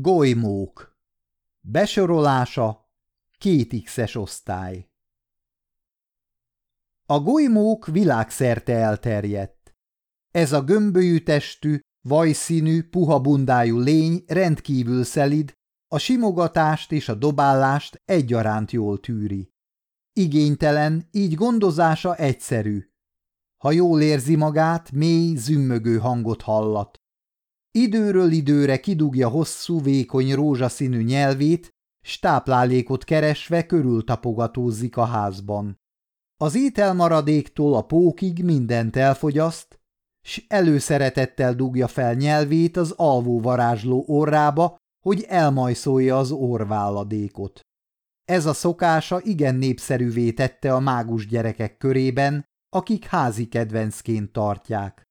Golymók Besorolása Két x osztály A golymók világszerte elterjedt. Ez a gömbölyű testű, vajszínű, puha bundájú lény rendkívül szelid, a simogatást és a dobálást egyaránt jól tűri. Igénytelen, így gondozása egyszerű. Ha jól érzi magát, mély, zümmögő hangot hallat. Időről időre kidugja hosszú, vékony rózsaszínű nyelvét, stáplálékot keresve körültapogatózik a házban. Az ételmaradéktól a pókig mindent elfogyaszt, s előszeretettel dugja fel nyelvét az alvó varázsló orrába, hogy elmajszolja az orválladékot. Ez a szokása igen népszerűvé tette a mágus gyerekek körében, akik házi kedvencként tartják.